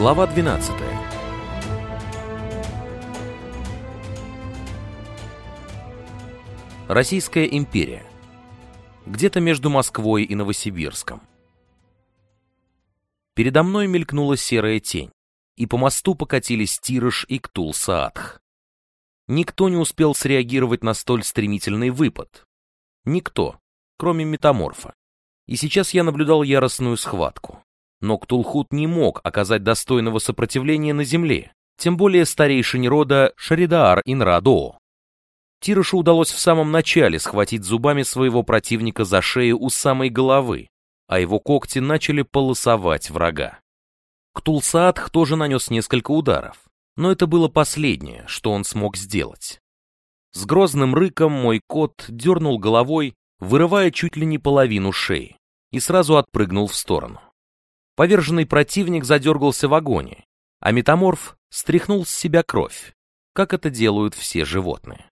Глава 12 Российская империя. Где-то между Москвой и Новосибирском. Передо мной мелькнула серая тень, и по мосту покатились Тирыш и Ктул-Саатх. Никто не успел среагировать на столь стремительный выпад. Никто, кроме метаморфа. И сейчас я наблюдал яростную схватку. Но Ктулхут не мог оказать достойного сопротивления на земле, тем более старейшине рода Шаридаар Инрадоо. Тирышу удалось в самом начале схватить зубами своего противника за шею у самой головы, а его когти начали полосовать врага. Ктулсаатх тоже нанес несколько ударов, но это было последнее, что он смог сделать. С грозным рыком мой кот дернул головой, вырывая чуть ли не половину шеи, и сразу отпрыгнул в сторону. Поверженный противник задергался в агонии, а метаморф стряхнул с себя кровь, как это делают все животные.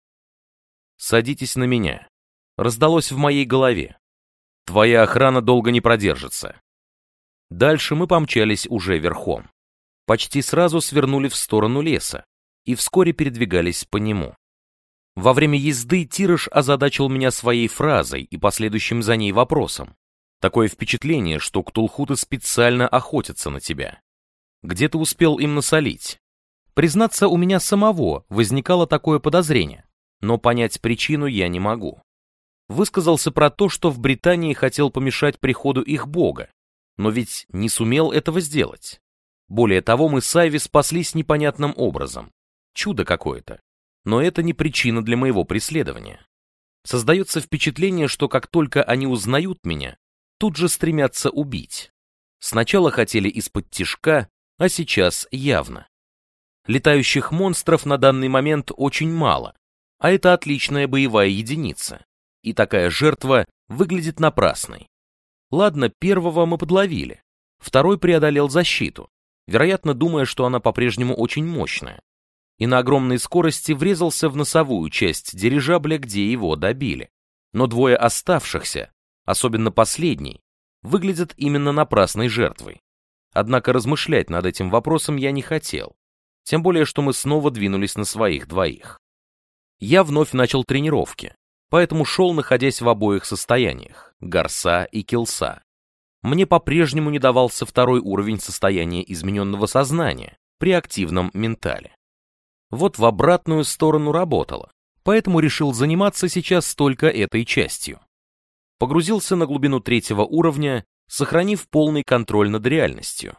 «Садитесь на меня», раздалось в моей голове. «Твоя охрана долго не продержится». Дальше мы помчались уже верхом. Почти сразу свернули в сторону леса и вскоре передвигались по нему. Во время езды Тирыш озадачил меня своей фразой и последующим за ней вопросом. Такое впечатление, что ктулхуты специально охотятся на тебя. Где ты успел им насолить? Признаться, у меня самого возникало такое подозрение, но понять причину я не могу. Высказался про то, что в Британии хотел помешать приходу их бога, но ведь не сумел этого сделать. Более того, мы с Айви спаслись непонятным образом. Чудо какое-то. Но это не причина для моего преследования. Создается впечатление, что как только они узнают меня, тут же стремятся убить. Сначала хотели из-под тишка, а сейчас явно. Летающих монстров на данный момент очень мало, а это отличная боевая единица. И такая жертва выглядит напрасной. Ладно, первого мы подловили, второй преодолел защиту, вероятно, думая, что она по-прежнему очень мощная, и на огромной скорости врезался в носовую часть дирижабля, где его добили. Но двое оставшихся особенно последний, выглядят именно напрасной жертвой. Однако размышлять над этим вопросом я не хотел, тем более, что мы снова двинулись на своих двоих. Я вновь начал тренировки, поэтому шел, находясь в обоих состояниях, горса и килса. Мне по-прежнему не давался второй уровень состояния измененного сознания при активном ментале. Вот в обратную сторону работало, поэтому решил заниматься сейчас только этой частью погрузился на глубину третьего уровня, сохранив полный контроль над реальностью.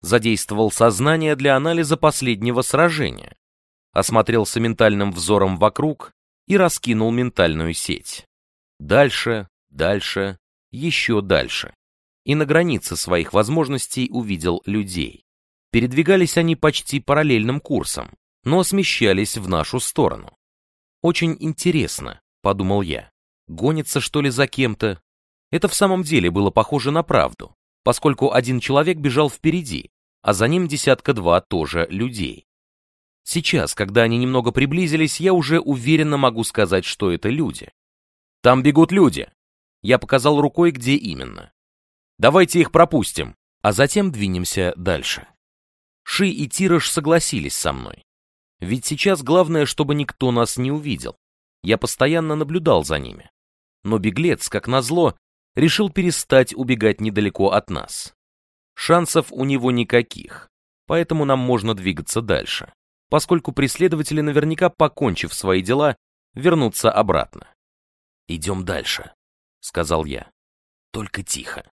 Задействовал сознание для анализа последнего сражения, осмотрелся ментальным взором вокруг и раскинул ментальную сеть. Дальше, дальше, еще дальше. И на границе своих возможностей увидел людей. Передвигались они почти параллельным курсом, но смещались в нашу сторону. Очень интересно, подумал я. Гонится, что ли, за кем-то? Это в самом деле было похоже на правду, поскольку один человек бежал впереди, а за ним десятка-два тоже людей. Сейчас, когда они немного приблизились, я уже уверенно могу сказать, что это люди. Там бегут люди. Я показал рукой, где именно. Давайте их пропустим, а затем двинемся дальше. Ши и Тираж согласились со мной. Ведь сейчас главное, чтобы никто нас не увидел. Я постоянно наблюдал за ними. Но беглец, как назло, решил перестать убегать недалеко от нас. Шансов у него никаких, поэтому нам можно двигаться дальше, поскольку преследователи наверняка, покончив свои дела, вернутся обратно. «Идем дальше», — сказал я. «Только тихо».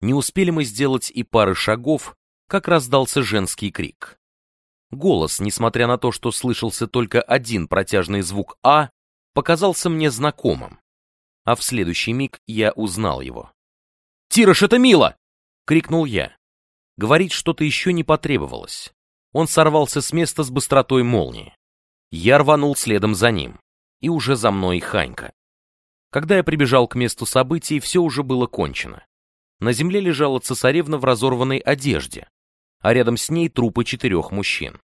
Не успели мы сделать и пары шагов, как раздался женский крик. Голос, несмотря на то, что слышался только один протяжный звук «А», показался мне знакомым. А в следующий миг я узнал его. «Тирыш, это мило!» — крикнул я. Говорить что-то еще не потребовалось. Он сорвался с места с быстротой молнии. Я рванул следом за ним. И уже за мной Ханька. Когда я прибежал к месту событий, все уже было кончено. На земле лежала цесаревна в разорванной одежде, а рядом с ней трупы четырех мужчин.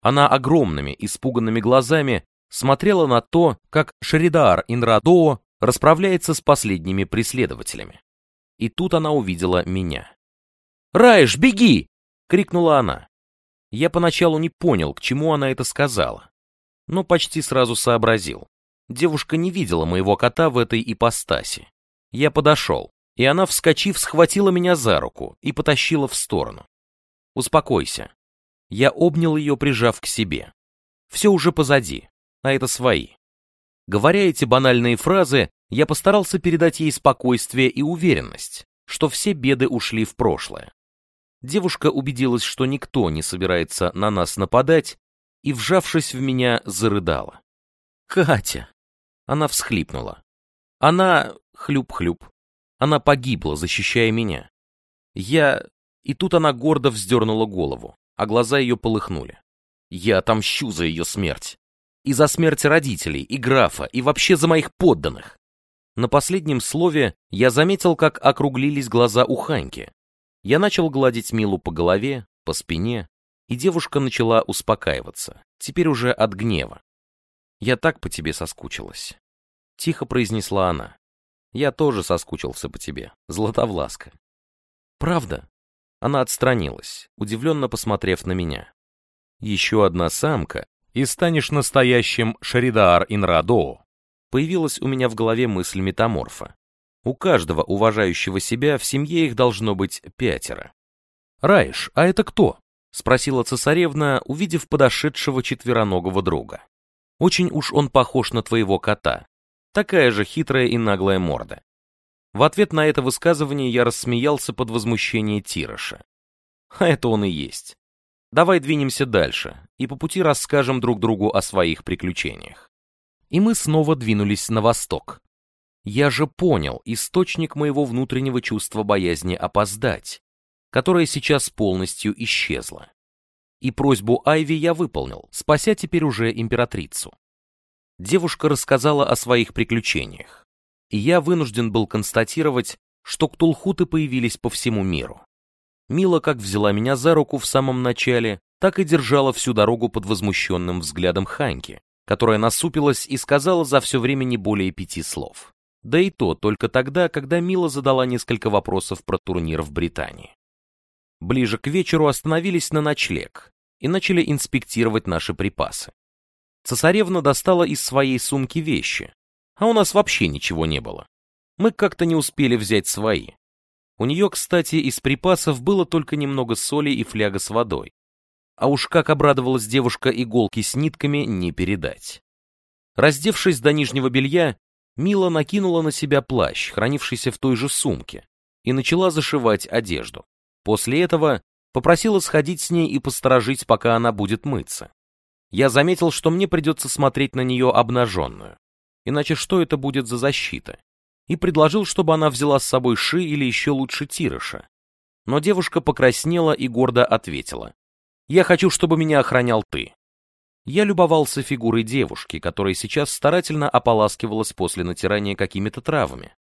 Она огромными, испуганными глазами смотрела на то, как Шаридар Инрадоо расправляется с последними преследователями. И тут она увидела меня. «Раиш, беги!» — крикнула она. Я поначалу не понял, к чему она это сказала, но почти сразу сообразил. Девушка не видела моего кота в этой ипостаси. Я подошел, и она, вскочив, схватила меня за руку и потащила в сторону. «Успокойся». Я обнял ее, прижав к себе. «Все уже позади, а это свои». Говоря эти банальные фразы, я постарался передать ей спокойствие и уверенность, что все беды ушли в прошлое. Девушка убедилась, что никто не собирается на нас нападать, и, вжавшись в меня, зарыдала. «Катя!» Она всхлипнула. Она... хлюп-хлюп. Она погибла, защищая меня. Я... И тут она гордо вздернула голову, а глаза ее полыхнули. Я отомщу за ее смерть. И за смерть родителей, и графа, и вообще за моих подданных. На последнем слове я заметил, как округлились глаза у Ханьки, я начал гладить Милу по голове, по спине, и девушка начала успокаиваться, теперь уже от гнева. «Я так по тебе соскучилась», — тихо произнесла она. «Я тоже соскучился по тебе, Златовласка». «Правда?» Она отстранилась, удивленно посмотрев на меня. «Еще одна самка, и станешь настоящим Шаридаар Инрадоо», появилась у меня в голове мысль метаморфа. У каждого уважающего себя в семье их должно быть пятеро. «Раиш, а это кто?» — спросила цесаревна, увидев подошедшего четвероногого друга. «Очень уж он похож на твоего кота. Такая же хитрая и наглая морда». В ответ на это высказывание я рассмеялся под возмущение Тироша. А это он и есть. Давай двинемся дальше и по пути расскажем друг другу о своих приключениях. И мы снова двинулись на восток. Я же понял источник моего внутреннего чувства боязни опоздать, которое сейчас полностью исчезло. И просьбу Айви я выполнил, спася теперь уже императрицу. Девушка рассказала о своих приключениях, и я вынужден был констатировать, что ктулхуты появились по всему миру. Мила как взяла меня за руку в самом начале, так и держала всю дорогу под возмущенным взглядом Ханьки, которая насупилась и сказала за все время не более пяти слов. Да и то только тогда, когда Мила задала несколько вопросов про турнир в Британии. Ближе к вечеру остановились на ночлег и начали инспектировать наши припасы. Цесаревна достала из своей сумки вещи, а у нас вообще ничего не было. Мы как-то не успели взять свои. У нее, кстати, из припасов было только немного соли и фляга с водой. А уж как обрадовалась девушка иголки с нитками, не передать. Раздевшись до нижнего белья, Мила накинула на себя плащ, хранившийся в той же сумке, и начала зашивать одежду. После этого попросила сходить с ней и посторожить, пока она будет мыться. Я заметил, что мне придется смотреть на нее обнаженную, иначе что это будет за защита? И предложил, чтобы она взяла с собой Ши или еще лучше Тирыша. Но девушка покраснела и гордо ответила. «Я хочу, чтобы меня охранял ты. Я любовался фигурой девушки, которая сейчас старательно ополаскивалась после натирания какими-то травами.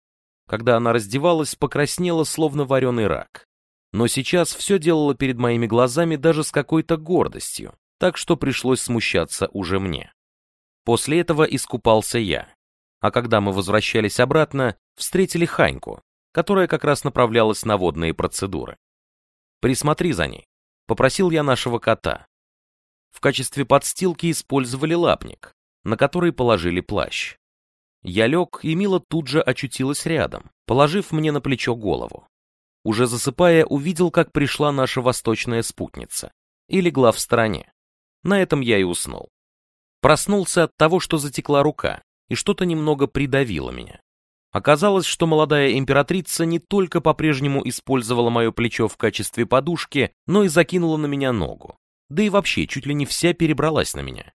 Когда она раздевалась, покраснела, словно вареный рак. Но сейчас все делала перед моими глазами даже с какой-то гордостью, так что пришлось смущаться уже мне. После этого искупался я. А когда мы возвращались обратно, встретили Ханьку, которая как раз направлялась на водные процедуры. «Присмотри за ней», — попросил я нашего кота, в качестве подстилки использовали лапник, на который положили плащ. Я лег, и Мила тут же очутилась рядом, положив мне на плечо голову. Уже засыпая, увидел, как пришла наша восточная спутница, и легла в стороне. На этом я и уснул. Проснулся от того, что затекла рука, и что-то немного придавило меня. Оказалось, что молодая императрица не только по-прежнему использовала мое плечо в качестве подушки, но и закинула на меня ногу да и вообще чуть ли не вся перебралась на меня.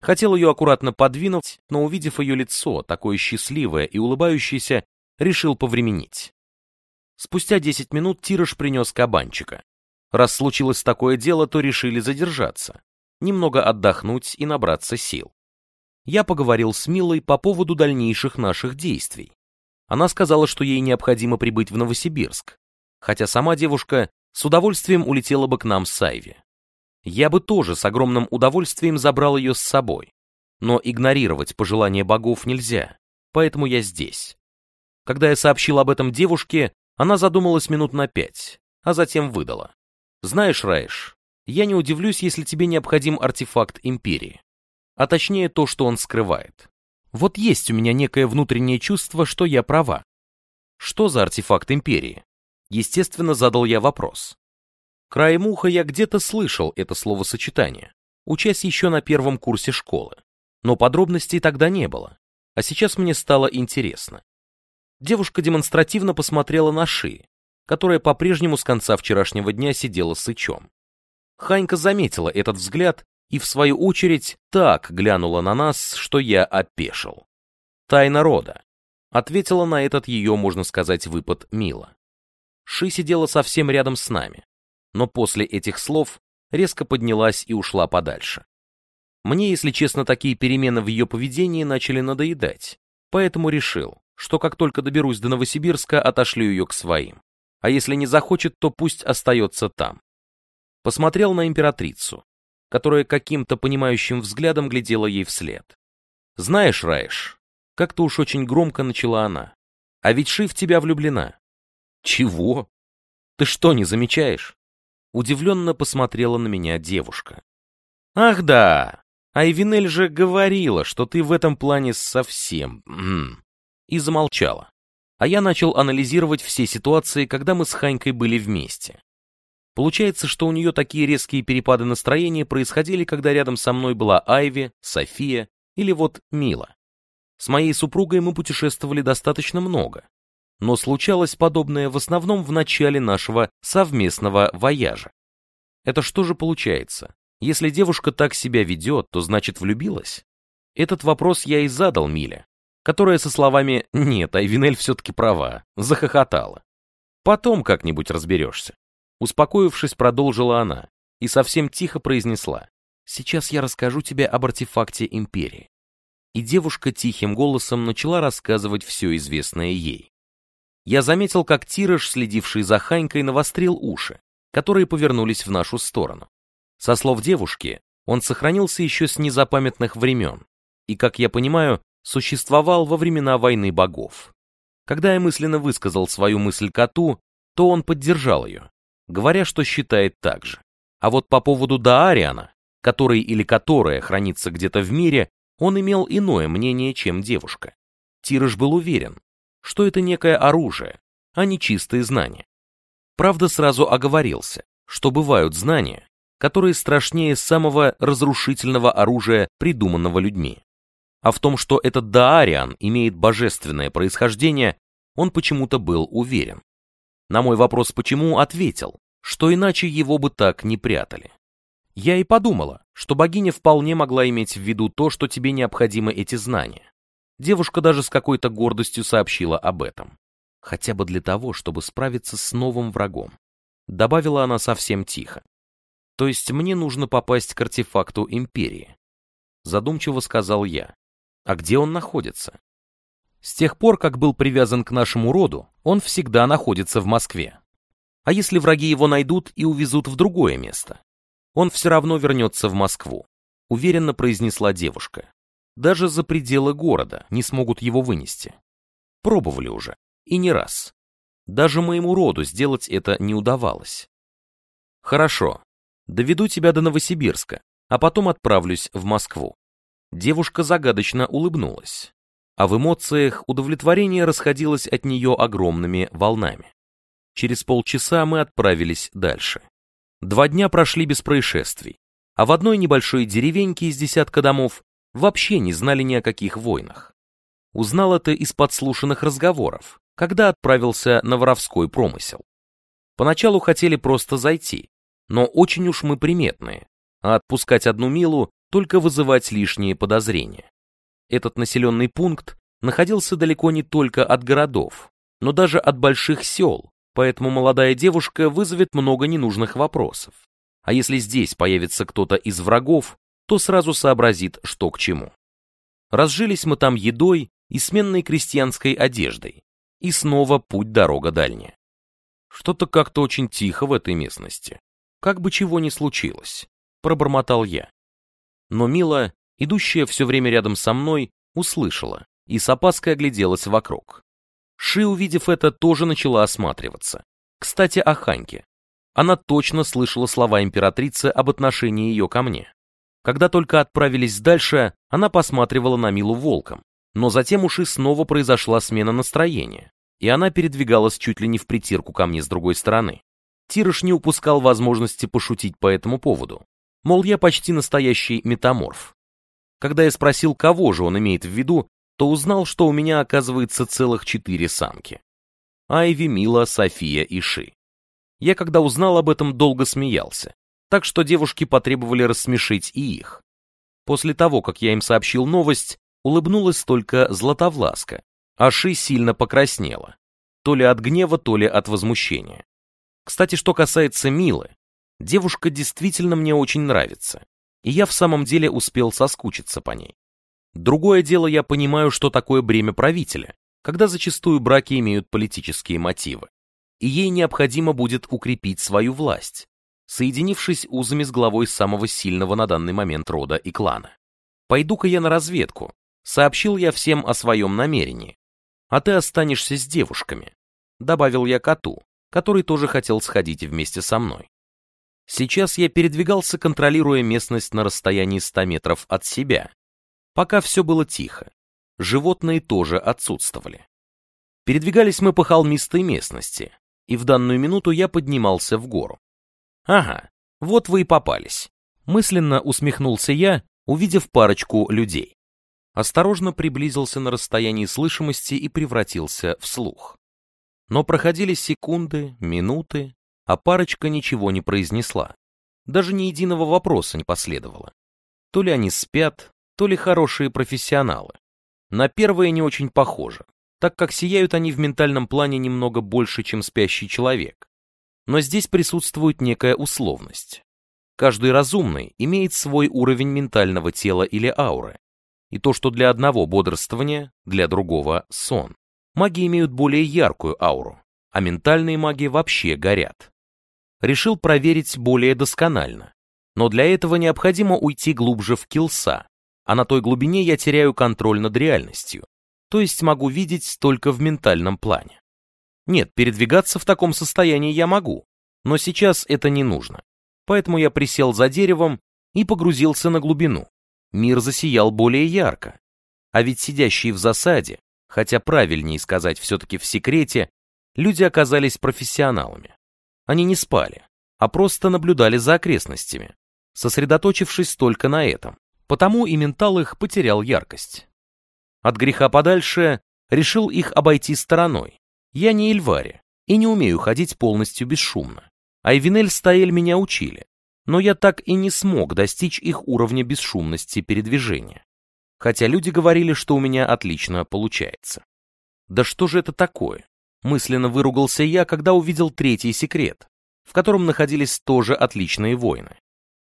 Хотел ее аккуратно подвинуть, но увидев ее лицо, такое счастливое и улыбающееся, решил повременить. Спустя 10 минут Тираж принес кабанчика. Раз случилось такое дело, то решили задержаться, немного отдохнуть и набраться сил. Я поговорил с Милой по поводу дальнейших наших действий. Она сказала, что ей необходимо прибыть в Новосибирск, хотя сама девушка с удовольствием улетела бы к нам с Сайви я бы тоже с огромным удовольствием забрал ее с собой. Но игнорировать пожелания богов нельзя, поэтому я здесь. Когда я сообщил об этом девушке, она задумалась минут на пять, а затем выдала. Знаешь, Раиш, я не удивлюсь, если тебе необходим артефакт Империи. А точнее то, что он скрывает. Вот есть у меня некое внутреннее чувство, что я права. Что за артефакт Империи? Естественно, задал я вопрос. Краем уха я где-то слышал это словосочетание, учась еще на первом курсе школы. Но подробностей тогда не было. А сейчас мне стало интересно. Девушка демонстративно посмотрела на шеи, которая по-прежнему с конца вчерашнего дня сидела сычом. Ханька заметила этот взгляд и, в свою очередь, так глянула на нас, что я опешил. «Тайна рода», — ответила на этот ее, можно сказать, выпад Мила. Ши сидела совсем рядом с нами, но после этих слов резко поднялась и ушла подальше. Мне, если честно, такие перемены в ее поведении начали надоедать, поэтому решил, что как только доберусь до Новосибирска, отошлю ее к своим. А если не захочет, то пусть остается там. Посмотрел на императрицу, которая каким-то понимающим взглядом глядела ей вслед. «Знаешь, Раиш, как-то уж очень громко начала она, а ведь Ши в тебя влюблена». «Чего? Ты что, не замечаешь?» Удивленно посмотрела на меня девушка. «Ах да, Айвинель же говорила, что ты в этом плане совсем... И замолчала. А я начал анализировать все ситуации, когда мы с Ханькой были вместе. Получается, что у нее такие резкие перепады настроения происходили, когда рядом со мной была Айви, София или вот Мила. С моей супругой мы путешествовали достаточно много, но случалось подобное в основном в начале нашего совместного вояжа. Это что же получается? Если девушка так себя ведет, то значит влюбилась? Этот вопрос я и задал Миле, которая со словами «Нет, Айвинель все-таки права», захохотала. Потом как-нибудь разберешься. Успокоившись, продолжила она и совсем тихо произнесла «Сейчас я расскажу тебе об артефакте Империи». И девушка тихим голосом начала рассказывать все известное ей. Я заметил, как Тираж, следивший за Ханькой, навострил уши, которые повернулись в нашу сторону. Со слов девушки, он сохранился еще с незапамятных времен и, как я понимаю, существовал во времена войны богов. Когда я мысленно высказал свою мысль коту, то он поддержал ее, говоря, что считает так же. А вот по поводу Даариана, который или которая хранится где-то в мире, он имел иное мнение, чем девушка. Тирыш был уверен, что это некое оружие, а не чистые знания. Правда, сразу оговорился, что бывают знания, которые страшнее самого разрушительного оружия, придуманного людьми. А в том, что этот Даариан имеет божественное происхождение, он почему-то был уверен. На мой вопрос «почему?» ответил, что иначе его бы так не прятали. Я и подумала, что богиня вполне могла иметь в виду то, что тебе необходимы эти знания. Девушка даже с какой-то гордостью сообщила об этом. Хотя бы для того, чтобы справиться с новым врагом. Добавила она совсем тихо. То есть мне нужно попасть к артефакту Империи. Задумчиво сказал я. А где он находится? С тех пор, как был привязан к нашему роду, он всегда находится в Москве. А если враги его найдут и увезут в другое место? Он все равно вернется в Москву, уверенно произнесла девушка. Даже за пределы города не смогут его вынести. Пробовали уже, и не раз. Даже моему роду сделать это не удавалось. Хорошо, Доведу тебя до Новосибирска, а потом отправлюсь в Москву. Девушка загадочно улыбнулась, а в эмоциях удовлетворение расходилось от нее огромными волнами. Через полчаса мы отправились дальше. Два дня прошли без происшествий, а в одной небольшой деревеньке из десятка домов вообще не знали ни о каких войнах. Узнал это из подслушанных разговоров, когда отправился на воровской промысел. Поначалу хотели просто зайти, но очень уж мы приметные, а отпускать одну Милу только вызывать лишние подозрения. Этот населенный пункт находился далеко не только от городов, но даже от больших сел, поэтому молодая девушка вызовет много ненужных вопросов. А если здесь появится кто-то из врагов, то сразу сообразит, что к чему. Разжились мы там едой и сменной крестьянской одеждой, и снова путь-дорога дальняя. Что-то как-то очень тихо в этой местности как бы чего ни случилось, пробормотал я. Но Мила, идущая все время рядом со мной, услышала и с опаской огляделась вокруг. Ши, увидев это, тоже начала осматриваться. Кстати, о Ханьке. Она точно слышала слова императрицы об отношении ее ко мне. Когда только отправились дальше, она посматривала на Милу волком, но затем уж и снова произошла смена настроения, и она передвигалась чуть ли не в притирку ко мне с другой стороны. Тирыш не упускал возможности пошутить по этому поводу. Мол, я почти настоящий метаморф. Когда я спросил, кого же он имеет в виду, то узнал, что у меня оказывается целых четыре самки. Айви, Мила, София и Ши. Я, когда узнал об этом, долго смеялся, так что девушки потребовали рассмешить и их. После того, как я им сообщил новость, улыбнулась только Златовласка, а Ши сильно покраснела, то ли от гнева, то ли от возмущения. Кстати, что касается Милы, девушка действительно мне очень нравится, и я в самом деле успел соскучиться по ней. Другое дело, я понимаю, что такое бремя правителя, когда зачастую браки имеют политические мотивы и ей необходимо будет укрепить свою власть, соединившись узами с главой самого сильного на данный момент рода и клана. «Пойду-ка я на разведку», — сообщил я всем о своем намерении. «А ты останешься с девушками», — добавил я коту, который тоже хотел сходить вместе со мной. Сейчас я передвигался, контролируя местность на расстоянии 100 метров от себя. Пока все было тихо. Животные тоже отсутствовали. Передвигались мы по холмистой местности, и в данную минуту я поднимался в гору. Ага, вот вы и попались. Мысленно усмехнулся я, увидев парочку людей. Осторожно приблизился на расстоянии слышимости и превратился в слух. Но проходили секунды, минуты, а парочка ничего не произнесла. Даже ни единого вопроса не последовало. То ли они спят, то ли хорошие профессионалы. На первое не очень похоже так как сияют они в ментальном плане немного больше, чем спящий человек. Но здесь присутствует некая условность. Каждый разумный имеет свой уровень ментального тела или ауры. И то, что для одного бодрствование, для другого сон. Маги имеют более яркую ауру, а ментальные маги вообще горят. Решил проверить более досконально. Но для этого необходимо уйти глубже в килса, а на той глубине я теряю контроль над реальностью то есть могу видеть только в ментальном плане. Нет, передвигаться в таком состоянии я могу, но сейчас это не нужно. Поэтому я присел за деревом и погрузился на глубину. Мир засиял более ярко. А ведь сидящие в засаде, хотя правильнее сказать все-таки в секрете, люди оказались профессионалами. Они не спали, а просто наблюдали за окрестностями, сосредоточившись только на этом. Потому и ментал их потерял яркость. От греха подальше решил их обойти стороной. Я не Эльвари и не умею ходить полностью бесшумно. Айвинель с меня учили, но я так и не смог достичь их уровня бесшумности передвижения. Хотя люди говорили, что у меня отлично получается. Да что же это такое? Мысленно выругался я, когда увидел третий секрет, в котором находились тоже отличные воины.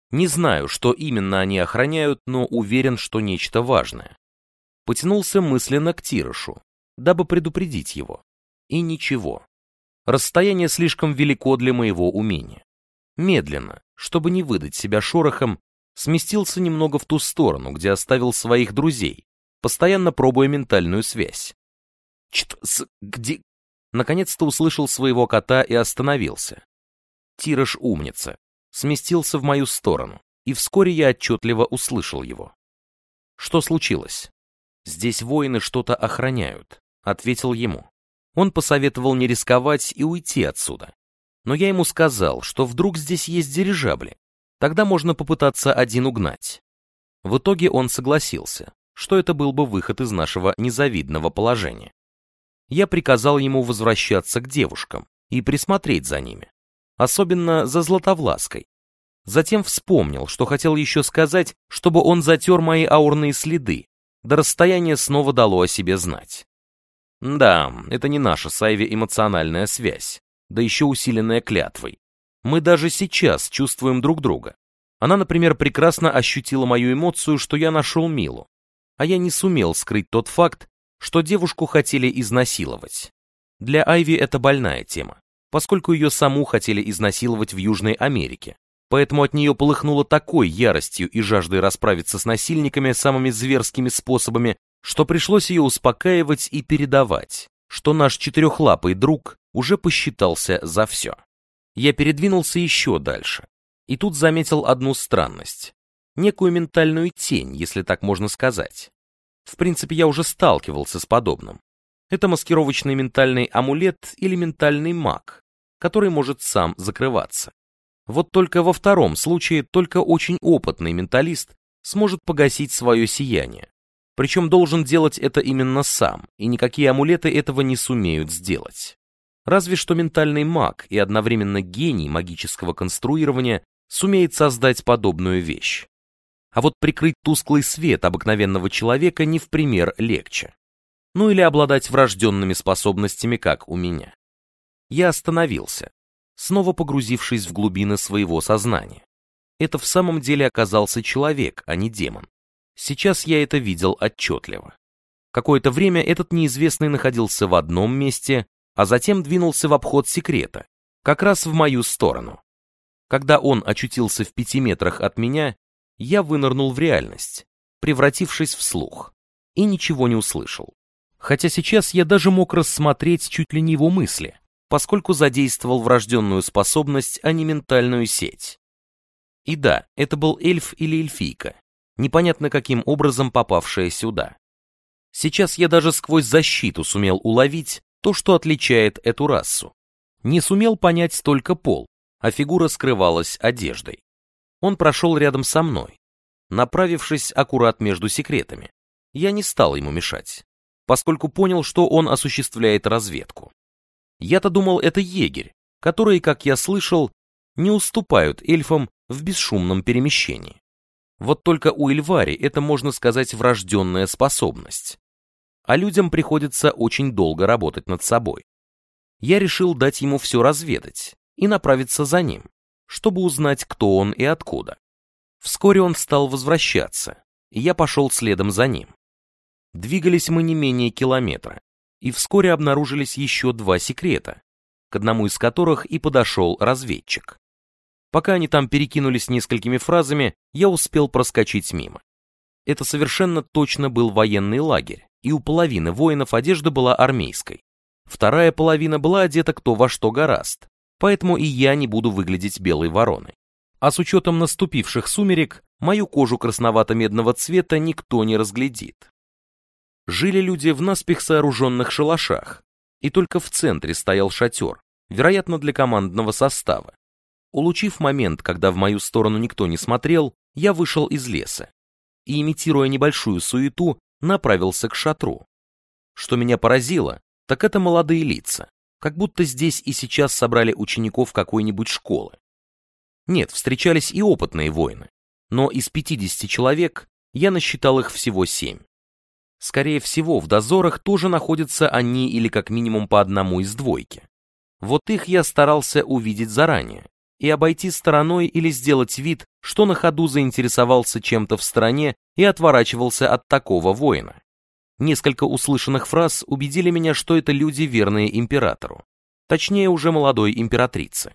Не знаю, что именно они охраняют, но уверен, что нечто важное потянулся мысленно к Тирошу, дабы предупредить его. И ничего. Расстояние слишком велико для моего умения. Медленно, чтобы не выдать себя шорохом, сместился немного в ту сторону, где оставил своих друзей, постоянно пробуя ментальную связь. Чт-с, где... Наконец-то услышал своего кота и остановился. Тираж умница. Сместился в мою сторону, и вскоре я отчетливо услышал его. Что случилось? «Здесь воины что-то охраняют», — ответил ему. Он посоветовал не рисковать и уйти отсюда. Но я ему сказал, что вдруг здесь есть дирижабли. Тогда можно попытаться один угнать. В итоге он согласился, что это был бы выход из нашего незавидного положения. Я приказал ему возвращаться к девушкам и присмотреть за ними, особенно за Златовлаской. Затем вспомнил, что хотел еще сказать, чтобы он затер мои аурные следы, да расстояние снова дало о себе знать. Да, это не наша с Айви эмоциональная связь, да еще усиленная клятвой. Мы даже сейчас чувствуем друг друга. Она, например, прекрасно ощутила мою эмоцию, что я нашел Милу, а я не сумел скрыть тот факт, что девушку хотели изнасиловать. Для Айви это больная тема, поскольку ее саму хотели изнасиловать в Южной Америке, Поэтому от нее полыхнуло такой яростью и жаждой расправиться с насильниками самыми зверскими способами, что пришлось ее успокаивать и передавать, что наш четырехлапый друг уже посчитался за все. Я передвинулся еще дальше, и тут заметил одну странность. Некую ментальную тень, если так можно сказать. В принципе, я уже сталкивался с подобным. Это маскировочный ментальный амулет или ментальный маг, который может сам закрываться. Вот только во втором случае только очень опытный менталист сможет погасить свое сияние. Причем должен делать это именно сам, и никакие амулеты этого не сумеют сделать. Разве что ментальный маг и одновременно гений магического конструирования сумеет создать подобную вещь. А вот прикрыть тусклый свет обыкновенного человека не в пример легче. Ну или обладать врожденными способностями, как у меня. Я остановился, снова погрузившись в глубины своего сознания. Это в самом деле оказался человек, а не демон. Сейчас я это видел отчетливо. Какое-то время этот неизвестный находился в одном месте, а затем двинулся в обход секрета, как раз в мою сторону. Когда он очутился в пяти метрах от меня, я вынырнул в реальность, превратившись в слух, и ничего не услышал. Хотя сейчас я даже мог рассмотреть чуть ли не его мысли, поскольку задействовал врожденную способность, а не ментальную сеть. И да, это был эльф или эльфийка, непонятно каким образом попавшая сюда. Сейчас я даже сквозь защиту сумел уловить то, что отличает эту расу. Не сумел понять только пол, а фигура скрывалась одеждой. Он прошел рядом со мной, направившись аккурат между секретами. Я не стал ему мешать, поскольку понял, что он осуществляет разведку. Я-то думал, это егерь, которые, как я слышал, не уступают эльфам в бесшумном перемещении. Вот только у Эльвари это, можно сказать, врожденная способность. А людям приходится очень долго работать над собой. Я решил дать ему все разведать и направиться за ним, чтобы узнать, кто он и откуда. Вскоре он стал возвращаться, и я пошел следом за ним. Двигались мы не менее километра, и вскоре обнаружились еще два секрета, к одному из которых и подошел разведчик. Пока они там перекинулись несколькими фразами, я успел проскочить мимо. Это совершенно точно был военный лагерь, и у половины воинов одежда была армейской. Вторая половина была одета кто во что гораст, поэтому и я не буду выглядеть белой вороной. А с учетом наступивших сумерек, мою кожу красновато-медного цвета никто не разглядит. Жили люди в наспех сооруженных шалашах, и только в центре стоял шатер, вероятно, для командного состава. Улучив момент, когда в мою сторону никто не смотрел, я вышел из леса и, имитируя небольшую суету, направился к шатру. Что меня поразило, так это молодые лица, как будто здесь и сейчас собрали учеников какой-нибудь школы. Нет, встречались и опытные воины, но из 50 человек я насчитал их всего 7. Скорее всего, в дозорах тоже находятся они или как минимум по одному из двойки. Вот их я старался увидеть заранее и обойти стороной или сделать вид, что на ходу заинтересовался чем-то в стороне и отворачивался от такого воина. Несколько услышанных фраз убедили меня, что это люди, верные императору. Точнее, уже молодой императрице.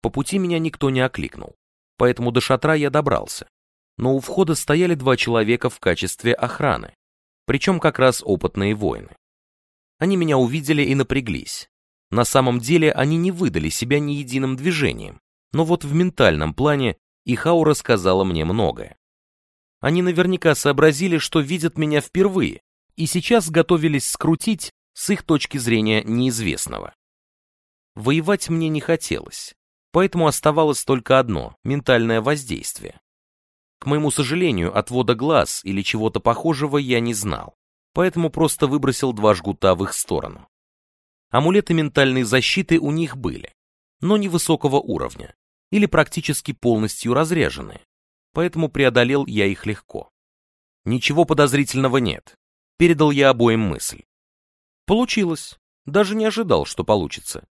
По пути меня никто не окликнул, поэтому до шатра я добрался. Но у входа стояли два человека в качестве охраны, причем как раз опытные воины. Они меня увидели и напряглись. На самом деле они не выдали себя ни единым движением, но вот в ментальном плане их аура сказала мне многое. Они наверняка сообразили, что видят меня впервые, и сейчас готовились скрутить с их точки зрения неизвестного. Воевать мне не хотелось, поэтому оставалось только одно — ментальное воздействие. К моему сожалению, отвода глаз или чего-то похожего я не знал, поэтому просто выбросил два жгута в их сторону. Амулеты ментальной защиты у них были, но невысокого уровня, или практически полностью разряженные, поэтому преодолел я их легко. Ничего подозрительного нет, передал я обоим мысль. Получилось. Даже не ожидал, что получится.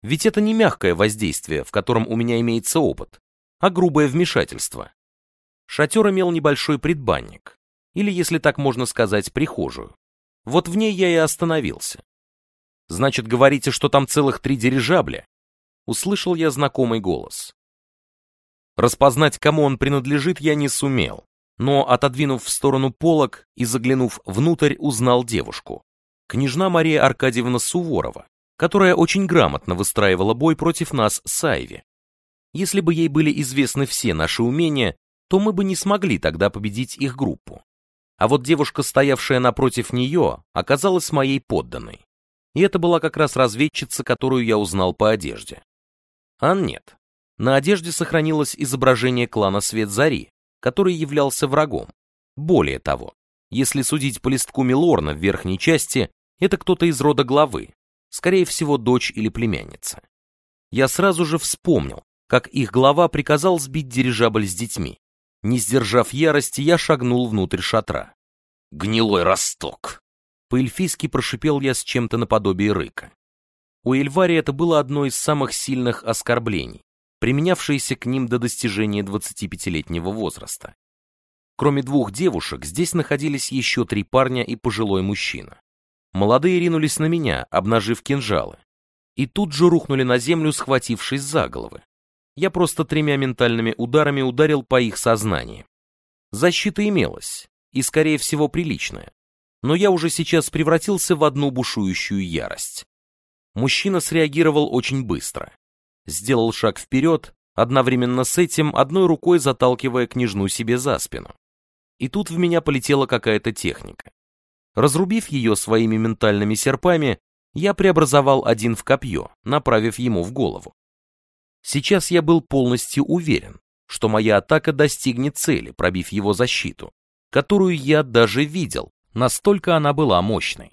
Ведь это не мягкое воздействие, в котором у меня имеется опыт, а грубое вмешательство. Шатер имел небольшой предбанник, или, если так можно сказать, прихожую. Вот в ней я и остановился. Значит, говорите, что там целых три дирижабля? Услышал я знакомый голос. Распознать, кому он принадлежит, я не сумел, но, отодвинув в сторону полок и заглянув внутрь, узнал девушку. Княжна Мария Аркадьевна Суворова, которая очень грамотно выстраивала бой против нас с Айви. Если бы ей были известны все наши умения, то мы бы не смогли тогда победить их группу. А вот девушка, стоявшая напротив нее, оказалась моей подданной. И это была как раз разведчица, которую я узнал по одежде. А нет. На одежде сохранилось изображение клана Свет Зари, который являлся врагом. Более того, если судить по листку Милорна в верхней части, это кто-то из рода главы, скорее всего, дочь или племянница. Я сразу же вспомнил, как их глава приказал сбить дирижабль с детьми. Не сдержав ярости, я шагнул внутрь шатра. «Гнилой росток!» По-эльфийски прошипел я с чем-то наподобие рыка. У Эльвари это было одно из самых сильных оскорблений, применявшееся к ним до достижения 25-летнего возраста. Кроме двух девушек, здесь находились еще три парня и пожилой мужчина. Молодые ринулись на меня, обнажив кинжалы, и тут же рухнули на землю, схватившись за головы. Я просто тремя ментальными ударами ударил по их сознанию. Защита имелась, и, скорее всего, приличная. Но я уже сейчас превратился в одну бушующую ярость. Мужчина среагировал очень быстро. Сделал шаг вперед, одновременно с этим одной рукой заталкивая княжну себе за спину. И тут в меня полетела какая-то техника. Разрубив ее своими ментальными серпами, я преобразовал один в копье, направив ему в голову. Сейчас я был полностью уверен, что моя атака достигнет цели, пробив его защиту, которую я даже видел, настолько она была мощной.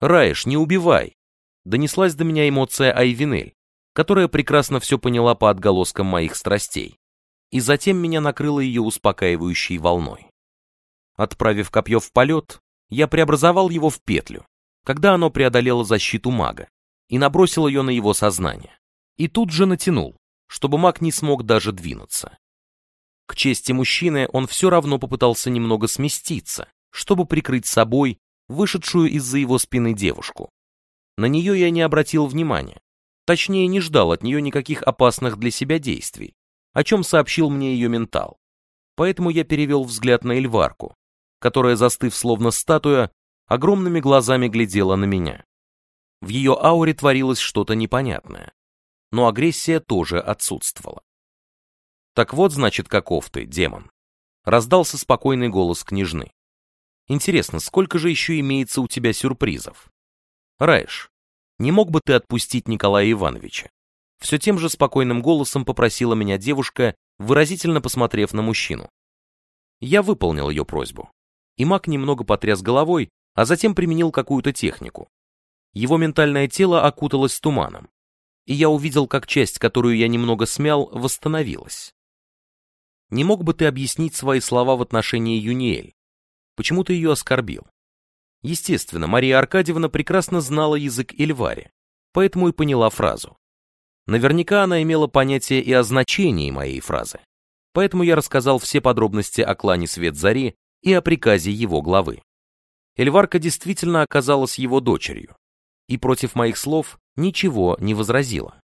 «Раиш, не убивай!» Донеслась до меня эмоция Айвинель, которая прекрасно все поняла по отголоскам моих страстей, и затем меня накрыло ее успокаивающей волной. Отправив копье в полет, я преобразовал его в петлю, когда оно преодолело защиту мага, и набросил ее на его сознание и тут же натянул, чтобы маг не смог даже двинуться. К чести мужчины он все равно попытался немного сместиться, чтобы прикрыть собой вышедшую из-за его спины девушку. На нее я не обратил внимания, точнее не ждал от нее никаких опасных для себя действий, о чем сообщил мне ее ментал. Поэтому я перевел взгляд на Эльварку, которая, застыв словно статуя, огромными глазами глядела на меня. В ее ауре творилось что-то непонятное но агрессия тоже отсутствовала. «Так вот, значит, каков ты, демон!» Раздался спокойный голос княжны. «Интересно, сколько же еще имеется у тебя сюрпризов?» «Раиш, не мог бы ты отпустить Николая Ивановича?» Все тем же спокойным голосом попросила меня девушка, выразительно посмотрев на мужчину. Я выполнил ее просьбу. И маг немного потряс головой, а затем применил какую-то технику. Его ментальное тело окуталось туманом и я увидел, как часть, которую я немного смял, восстановилась. Не мог бы ты объяснить свои слова в отношении Юниэль? Почему ты ее оскорбил? Естественно, Мария Аркадьевна прекрасно знала язык Эльвари, поэтому и поняла фразу. Наверняка она имела понятие и о значении моей фразы, поэтому я рассказал все подробности о клане Свет Зари и о приказе его главы. Эльварка действительно оказалась его дочерью, и против моих слов ничего не возразила.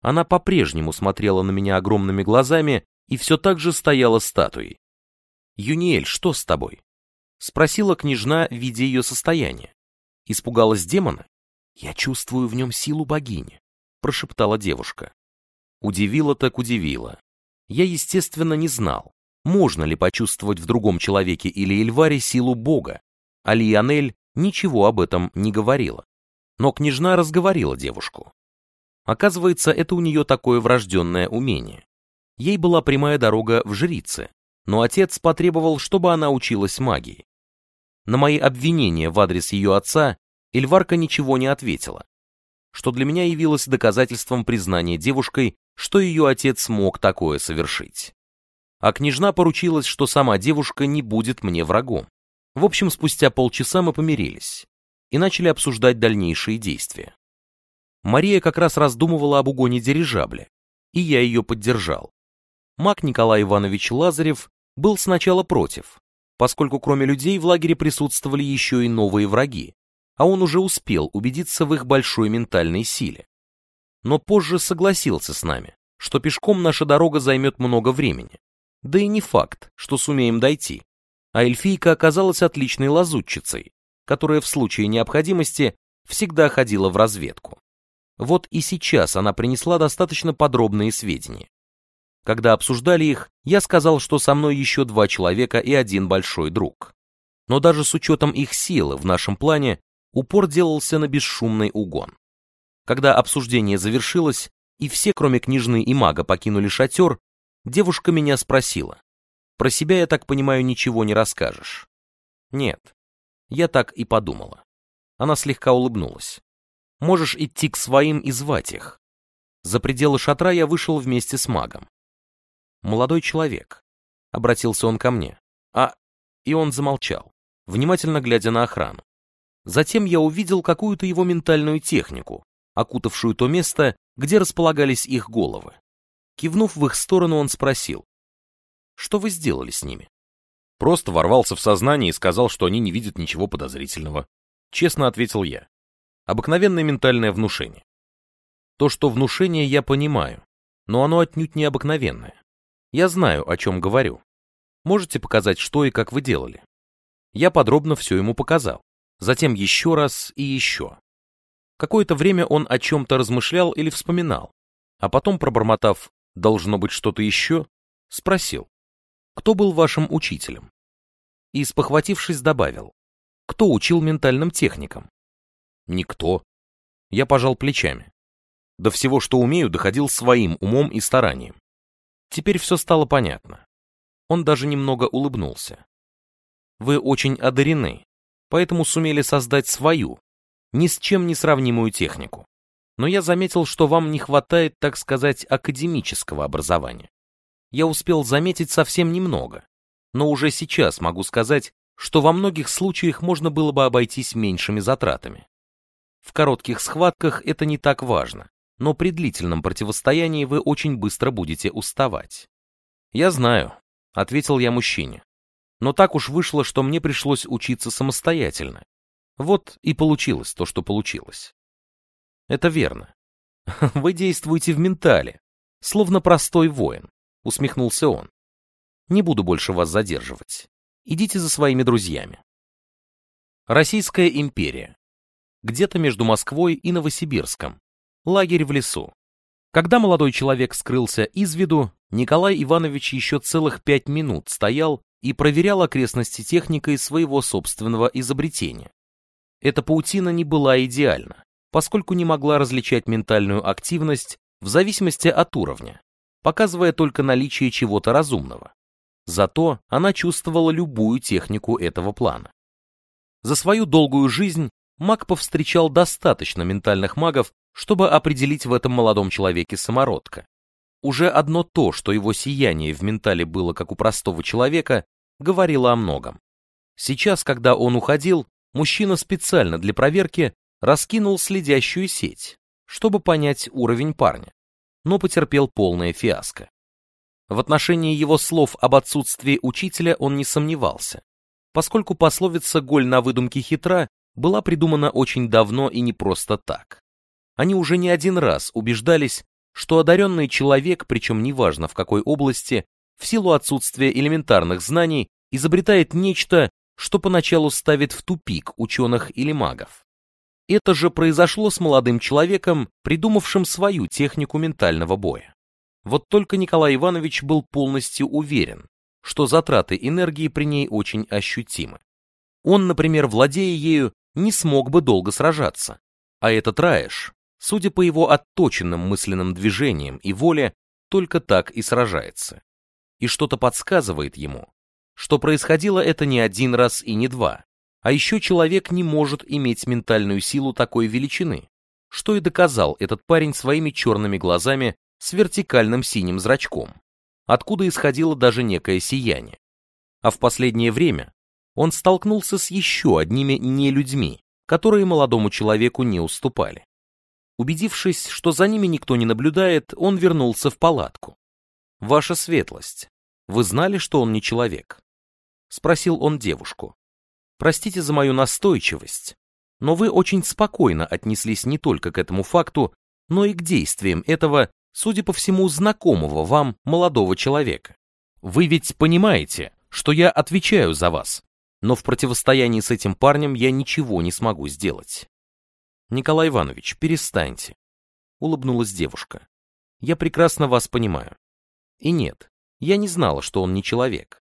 Она по-прежнему смотрела на меня огромными глазами и все так же стояла статуей. «Юниэль, что с тобой?» Спросила княжна, видя ее состояние. Испугалась демона? «Я чувствую в нем силу богини», прошептала девушка. Удивила так удивила. Я, естественно, не знал, можно ли почувствовать в другом человеке или Эльваре силу бога, а Лионель ничего об этом не говорила но княжна разговорила девушку. Оказывается, это у нее такое врожденное умение. Ей была прямая дорога в жрице, но отец потребовал, чтобы она училась магии. На мои обвинения в адрес ее отца Эльварка ничего не ответила, что для меня явилось доказательством признания девушкой, что ее отец мог такое совершить. А княжна поручилась, что сама девушка не будет мне врагом. В общем, спустя полчаса мы помирились и начали обсуждать дальнейшие действия. Мария как раз раздумывала об угоне дирижабля, и я ее поддержал. Маг Николай Иванович Лазарев был сначала против, поскольку кроме людей в лагере присутствовали еще и новые враги, а он уже успел убедиться в их большой ментальной силе. Но позже согласился с нами, что пешком наша дорога займет много времени. Да и не факт, что сумеем дойти. А эльфийка оказалась отличной лазутчицей, которая в случае необходимости всегда ходила в разведку. Вот и сейчас она принесла достаточно подробные сведения. Когда обсуждали их, я сказал, что со мной еще два человека и один большой друг. Но даже с учетом их силы в нашем плане, упор делался на бесшумный угон. Когда обсуждение завершилось, и все, кроме княжны и мага, покинули шатер, девушка меня спросила. Про себя, я так понимаю, ничего не расскажешь. Нет, я так и подумала. Она слегка улыбнулась. Можешь идти к своим и звать их. За пределы шатра я вышел вместе с магом. Молодой человек. Обратился он ко мне. А... И он замолчал, внимательно глядя на охрану. Затем я увидел какую-то его ментальную технику, окутавшую то место, где располагались их головы. Кивнув в их сторону, он спросил. «Что вы сделали с ними?» Просто ворвался в сознание и сказал, что они не видят ничего подозрительного. Честно ответил я. Обыкновенное ментальное внушение. То, что внушение, я понимаю, но оно отнюдь не обыкновенное. Я знаю, о чем говорю. Можете показать, что и как вы делали? Я подробно все ему показал. Затем еще раз и еще. Какое-то время он о чем-то размышлял или вспоминал, а потом, пробормотав «должно быть что-то еще», спросил, «Кто был вашим учителем?» И, спохватившись, добавил, «Кто учил ментальным техникам?» «Никто». Я пожал плечами. До всего, что умею, доходил своим умом и старанием. Теперь все стало понятно. Он даже немного улыбнулся. Вы очень одарены, поэтому сумели создать свою, ни с чем не сравнимую технику. Но я заметил, что вам не хватает, так сказать, академического образования. Я успел заметить совсем немного, но уже сейчас могу сказать, что во многих случаях можно было бы обойтись меньшими затратами. В коротких схватках это не так важно, но при длительном противостоянии вы очень быстро будете уставать. Я знаю, ответил я мужчине. Но так уж вышло, что мне пришлось учиться самостоятельно. Вот и получилось то, что получилось. Это верно. Вы действуете в ментале, словно простой воин, усмехнулся он. Не буду больше вас задерживать. Идите за своими друзьями. Российская империя. Где-то между Москвой и Новосибирском, Лагерь в лесу. Когда молодой человек скрылся из виду, Николай Иванович еще целых пять минут стоял и проверял окрестности техникой своего собственного изобретения. Эта паутина не была идеальна, поскольку не могла различать ментальную активность в зависимости от уровня, показывая только наличие чего-то разумного. Зато она чувствовала любую технику этого плана. За свою долгую жизнь маг повстречал достаточно ментальных магов, чтобы определить в этом молодом человеке самородка. Уже одно то, что его сияние в ментале было как у простого человека, говорило о многом. Сейчас, когда он уходил, мужчина специально для проверки раскинул следящую сеть, чтобы понять уровень парня, но потерпел полное фиаско. В отношении его слов об отсутствии учителя он не сомневался, поскольку пословица «голь на выдумке хитра» была придумана очень давно и не просто так. Они уже не один раз убеждались, что одаренный человек, причем неважно в какой области, в силу отсутствия элементарных знаний, изобретает нечто, что поначалу ставит в тупик ученых или магов. Это же произошло с молодым человеком, придумавшим свою технику ментального боя. Вот только Николай Иванович был полностью уверен, что затраты энергии при ней очень ощутимы. Он, например, владея ею, не смог бы долго сражаться. А этот Раеш, судя по его отточенным мысленным движениям и воле, только так и сражается. И что-то подсказывает ему, что происходило это не один раз и не два, а еще человек не может иметь ментальную силу такой величины, что и доказал этот парень своими черными глазами с вертикальным синим зрачком, откуда исходило даже некое сияние. А в последнее время он столкнулся с еще одними нелюдьми, которые молодому человеку не уступали. Убедившись, что за ними никто не наблюдает, он вернулся в палатку. «Ваша светлость, вы знали, что он не человек?» Спросил он девушку. «Простите за мою настойчивость, но вы очень спокойно отнеслись не только к этому факту, но и к действиям этого, судя по всему, знакомого вам молодого человека. Вы ведь понимаете, что я отвечаю за вас, но в противостоянии с этим парнем я ничего не смогу сделать. Николай Иванович, перестаньте. улыбнулась девушка. Я прекрасно вас понимаю. И нет, я не знала, что он не человек.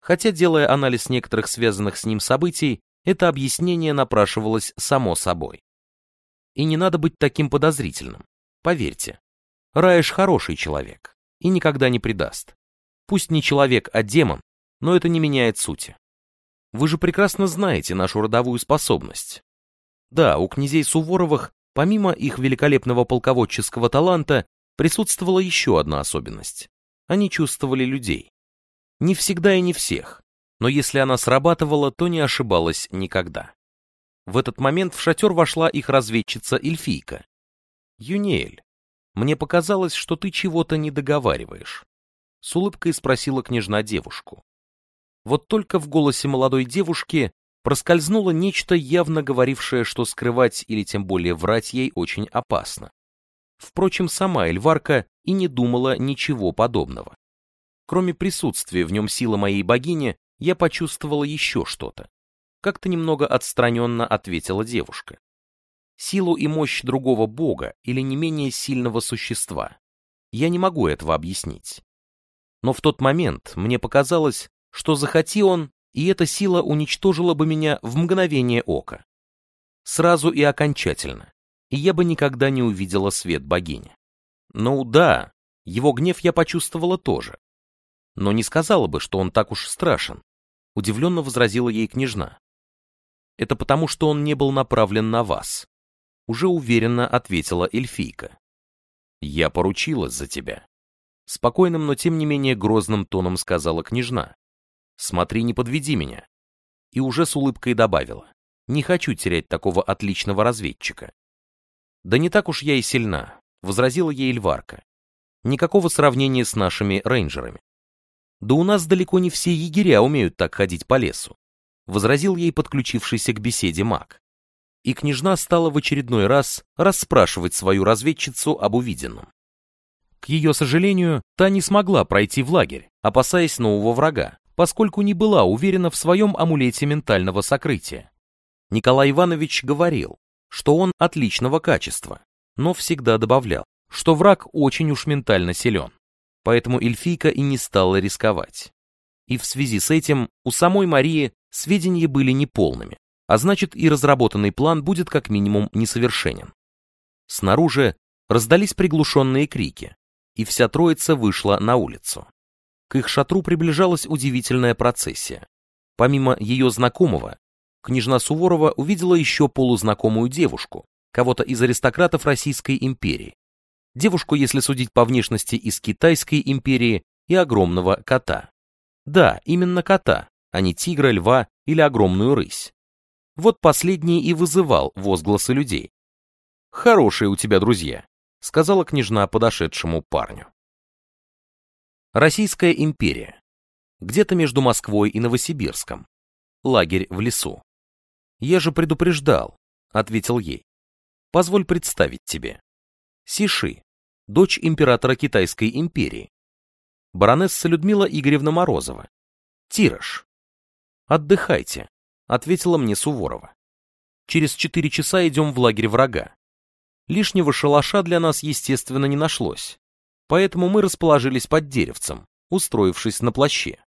Хотя, делая анализ некоторых связанных с ним событий, это объяснение напрашивалось само собой. И не надо быть таким подозрительным. Поверьте, Раиш хороший человек и никогда не предаст. Пусть не человек, а демон, но это не меняет сути. Вы же прекрасно знаете нашу родовую способность. Да, у князей Суворовых, помимо их великолепного полководческого таланта, присутствовала еще одна особенность. Они чувствовали людей. Не всегда и не всех, но если она срабатывала, то не ошибалась никогда. В этот момент в шатер вошла их разведчица Эльфийка. «Юниэль, мне показалось, что ты чего-то не договариваешь», — с улыбкой спросила княжна девушку. Вот только в голосе молодой девушки проскользнуло нечто, явно говорившее, что скрывать или тем более врать ей очень опасно. Впрочем, сама Эльварка и не думала ничего подобного. Кроме присутствия в нем силы моей богини, я почувствовала еще что-то. Как-то немного отстраненно ответила девушка. Силу и мощь другого бога или не менее сильного существа. Я не могу этого объяснить. Но в тот момент мне показалось, что захоти он, и эта сила уничтожила бы меня в мгновение ока. Сразу и окончательно, и я бы никогда не увидела свет богини. Ну да, его гнев я почувствовала тоже. Но не сказала бы, что он так уж страшен, удивленно возразила ей княжна. Это потому, что он не был направлен на вас. Уже уверенно ответила эльфийка. Я поручилась за тебя. Спокойным, но тем не менее грозным тоном сказала княжна. Смотри, не подведи меня. И уже с улыбкой добавила. Не хочу терять такого отличного разведчика. Да не так уж я и сильна, возразила ей Эльварка. Никакого сравнения с нашими рейнджерами. Да у нас далеко не все егеря умеют так ходить по лесу, возразил ей подключившийся к беседе маг. И княжна стала в очередной раз расспрашивать свою разведчицу об увиденном. К ее сожалению, та не смогла пройти в лагерь, опасаясь нового врага, поскольку не была уверена в своем амулете ментального сокрытия. Николай Иванович говорил, что он отличного качества, но всегда добавлял, что враг очень уж ментально силен, поэтому эльфийка и не стала рисковать. И в связи с этим у самой Марии сведения были неполными, а значит и разработанный план будет как минимум несовершенен. Снаружи раздались приглушенные крики, и вся троица вышла на улицу. К их шатру приближалась удивительная процессия. Помимо ее знакомого, княжна Суворова увидела еще полузнакомую девушку, кого-то из аристократов Российской империи. Девушку, если судить по внешности, из Китайской империи и огромного кота. Да, именно кота, а не тигра, льва или огромную рысь. Вот последний и вызывал возгласы людей. «Хорошие у тебя друзья», — сказала княжна подошедшему парню. Российская империя. Где-то между Москвой и Новосибирском. Лагерь в лесу. «Я же предупреждал», — ответил ей. «Позволь представить тебе. Сиши, дочь императора Китайской империи. Баронесса Людмила Игоревна Морозова. Тираж. «Отдыхайте», — ответила мне Суворова. «Через четыре часа идем в лагерь врага. Лишнего шалаша для нас, естественно, не нашлось поэтому мы расположились под деревцем, устроившись на плаще.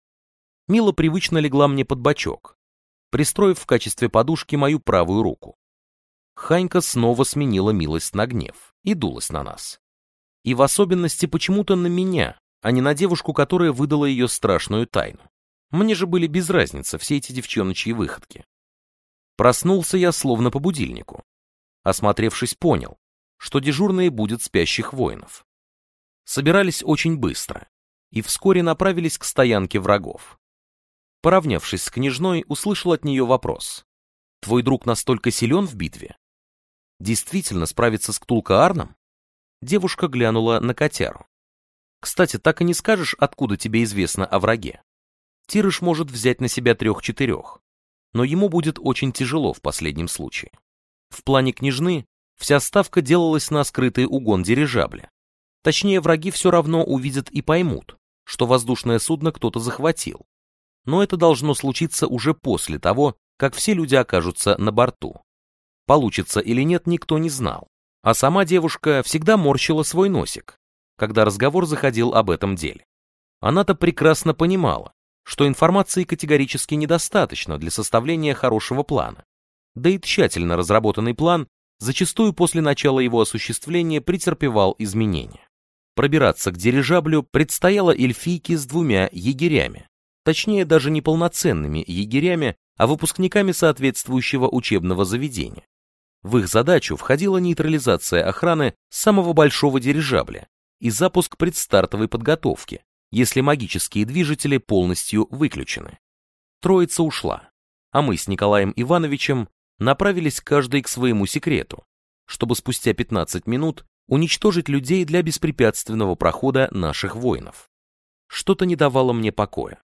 Мила привычно легла мне под бочок, пристроив в качестве подушки мою правую руку. Ханька снова сменила милость на гнев и дулась на нас. И в особенности почему-то на меня, а не на девушку, которая выдала ее страшную тайну. Мне же были без разницы все эти девчоночьи выходки. Проснулся я словно по будильнику. Осмотревшись, понял, что дежурные будет спящих воинов собирались очень быстро и вскоре направились к стоянке врагов. Поравнявшись с княжной, услышал от нее вопрос. «Твой друг настолько силен в битве? Действительно справиться с Ктулкаарном?» Девушка глянула на котяру. «Кстати, так и не скажешь, откуда тебе известно о враге. Тирыш может взять на себя трех-четырех, но ему будет очень тяжело в последнем случае. В плане княжны вся ставка делалась на скрытый угон дирижабля, Точнее, враги все равно увидят и поймут, что воздушное судно кто-то захватил. Но это должно случиться уже после того, как все люди окажутся на борту. Получится или нет, никто не знал. А сама девушка всегда морщила свой носик, когда разговор заходил об этом деле. Она-то прекрасно понимала, что информации категорически недостаточно для составления хорошего плана. Да и тщательно разработанный план зачастую после начала его осуществления претерпевал изменения. Пробираться к дирижаблю предстояло эльфийке с двумя егерями, точнее даже не полноценными егерями, а выпускниками соответствующего учебного заведения. В их задачу входила нейтрализация охраны самого большого дирижабля и запуск предстартовой подготовки, если магические движители полностью выключены. Троица ушла, а мы с Николаем Ивановичем направились каждый к своему секрету, чтобы спустя 15 минут уничтожить людей для беспрепятственного прохода наших воинов. Что-то не давало мне покоя.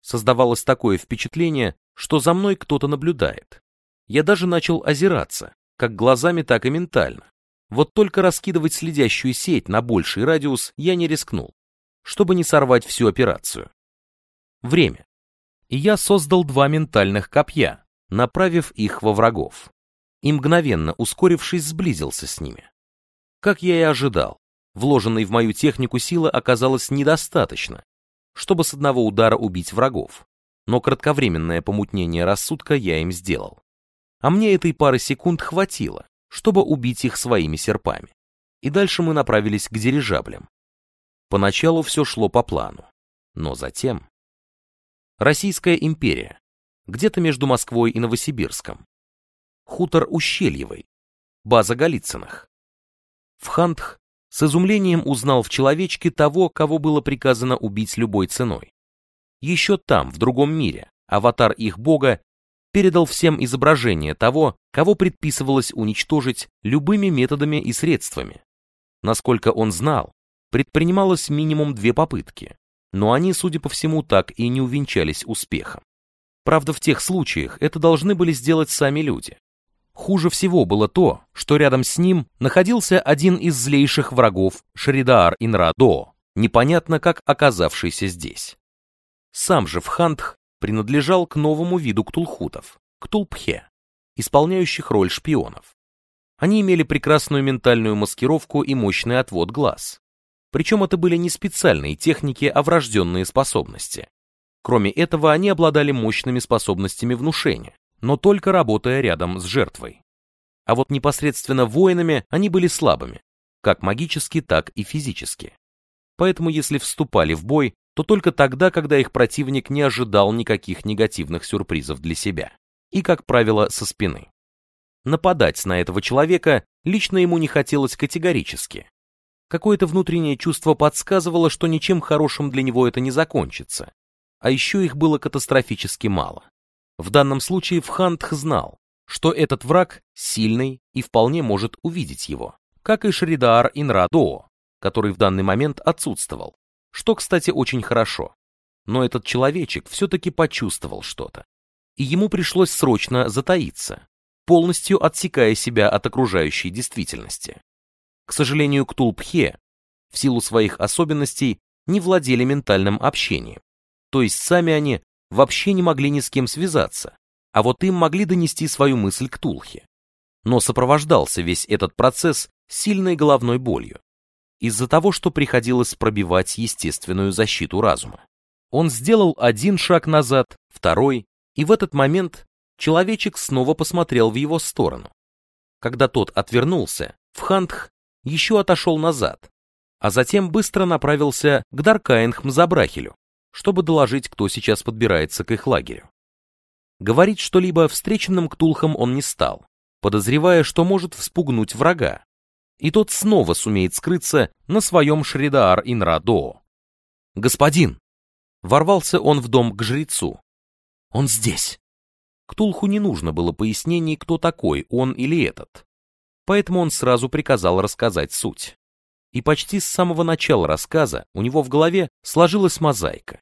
Создавалось такое впечатление, что за мной кто-то наблюдает. Я даже начал озираться, как глазами, так и ментально. Вот только раскидывать следящую сеть на больший радиус я не рискнул, чтобы не сорвать всю операцию. Время. И я создал два ментальных копья, направив их во врагов. И мгновенно, ускорившись, сблизился с ними. Как я и ожидал, вложенной в мою технику силы оказалось недостаточно, чтобы с одного удара убить врагов, но кратковременное помутнение рассудка я им сделал. А мне этой пары секунд хватило, чтобы убить их своими серпами. И дальше мы направились к дирижаблям. Поначалу все шло по плану, но затем... Российская империя, где-то между Москвой и Новосибирском. Хутор Ущельевой, база Голицыных. В Хантх с изумлением узнал в человечке того, кого было приказано убить любой ценой. Еще там, в другом мире, аватар их бога передал всем изображение того, кого предписывалось уничтожить любыми методами и средствами. Насколько он знал, предпринималось минимум две попытки, но они, судя по всему, так и не увенчались успехом. Правда, в тех случаях это должны были сделать сами люди. Хуже всего было то, что рядом с ним находился один из злейших врагов Шридаар Инрадо, непонятно как оказавшийся здесь. Сам же Вхантх принадлежал к новому виду ктулхутов, ктулпхе, исполняющих роль шпионов. Они имели прекрасную ментальную маскировку и мощный отвод глаз. Причем это были не специальные техники, а врожденные способности. Кроме этого, они обладали мощными способностями внушения, но только работая рядом с жертвой. А вот непосредственно воинами они были слабыми, как магически, так и физически. Поэтому если вступали в бой, то только тогда, когда их противник не ожидал никаких негативных сюрпризов для себя. И, как правило, со спины. Нападать на этого человека лично ему не хотелось категорически. Какое-то внутреннее чувство подсказывало, что ничем хорошим для него это не закончится, а еще их было катастрофически мало. В данном случае Вхантх знал, что этот враг сильный и вполне может увидеть его, как и Шридаар Инрадоо, который в данный момент отсутствовал, что, кстати, очень хорошо. Но этот человечек все-таки почувствовал что-то, и ему пришлось срочно затаиться, полностью отсекая себя от окружающей действительности. К сожалению, Ктулпхе, в силу своих особенностей, не владели ментальным общением, то есть сами они вообще не могли ни с кем связаться, а вот им могли донести свою мысль к Тулхе. Но сопровождался весь этот процесс сильной головной болью, из-за того, что приходилось пробивать естественную защиту разума. Он сделал один шаг назад, второй, и в этот момент человечек снова посмотрел в его сторону. Когда тот отвернулся, Вхантх еще отошел назад, а затем быстро направился к Даркаинхмзабрахелю, чтобы доложить, кто сейчас подбирается к их лагерю. Говорить что-либо встреченным ктулхам он не стал, подозревая, что может вспугнуть врага, и тот снова сумеет скрыться на своем Шридаар Инрадо. «Господин!» Ворвался он в дом к жрецу. «Он здесь!» Ктулху не нужно было пояснений, кто такой, он или этот. Поэтому он сразу приказал рассказать суть. И почти с самого начала рассказа у него в голове сложилась мозаика.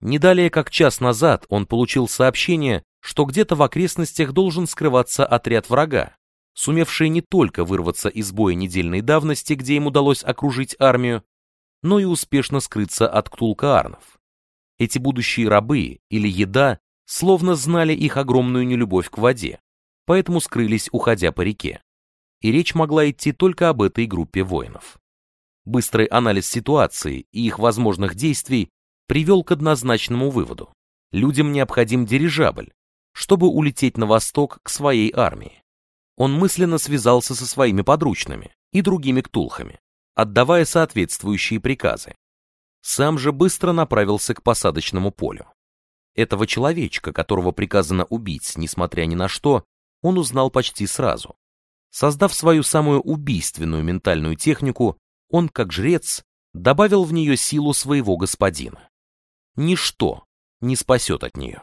Не далее, как час назад, он получил сообщение, что где-то в окрестностях должен скрываться отряд врага, сумевший не только вырваться из боя недельной давности, где им удалось окружить армию, но и успешно скрыться от ктулкаарнов. Эти будущие рабы или еда словно знали их огромную нелюбовь к воде, поэтому скрылись, уходя по реке. и речь могла идти только об этой группе воинов. Быстрый анализ ситуации и их возможных действий привел к однозначному выводу. Людям необходим дирижабль, чтобы улететь на восток к своей армии. Он мысленно связался со своими подручными и другими ктулхами, отдавая соответствующие приказы. Сам же быстро направился к посадочному полю. Этого человечка, которого приказано убить, несмотря ни на что, он узнал почти сразу. Создав свою самую убийственную ментальную технику, он, как жрец, добавил в нее силу своего господина. Ничто не спасет от нее.